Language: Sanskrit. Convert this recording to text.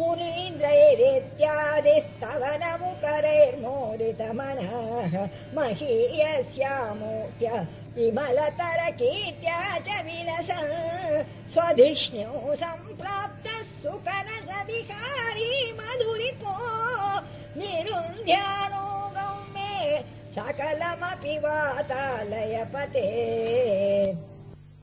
पुरीन्द्रैरेत्यादिस्तवनमुतरैर्मोदितमनः महीयस्यामूर्त्य विमलतरकीर्त्या च विलस स्वधिष्ण्यो सम्प्राप्तः सुपन मधुरिपो। निरुन्ध्यानो मे सकलमपि वातालयपते।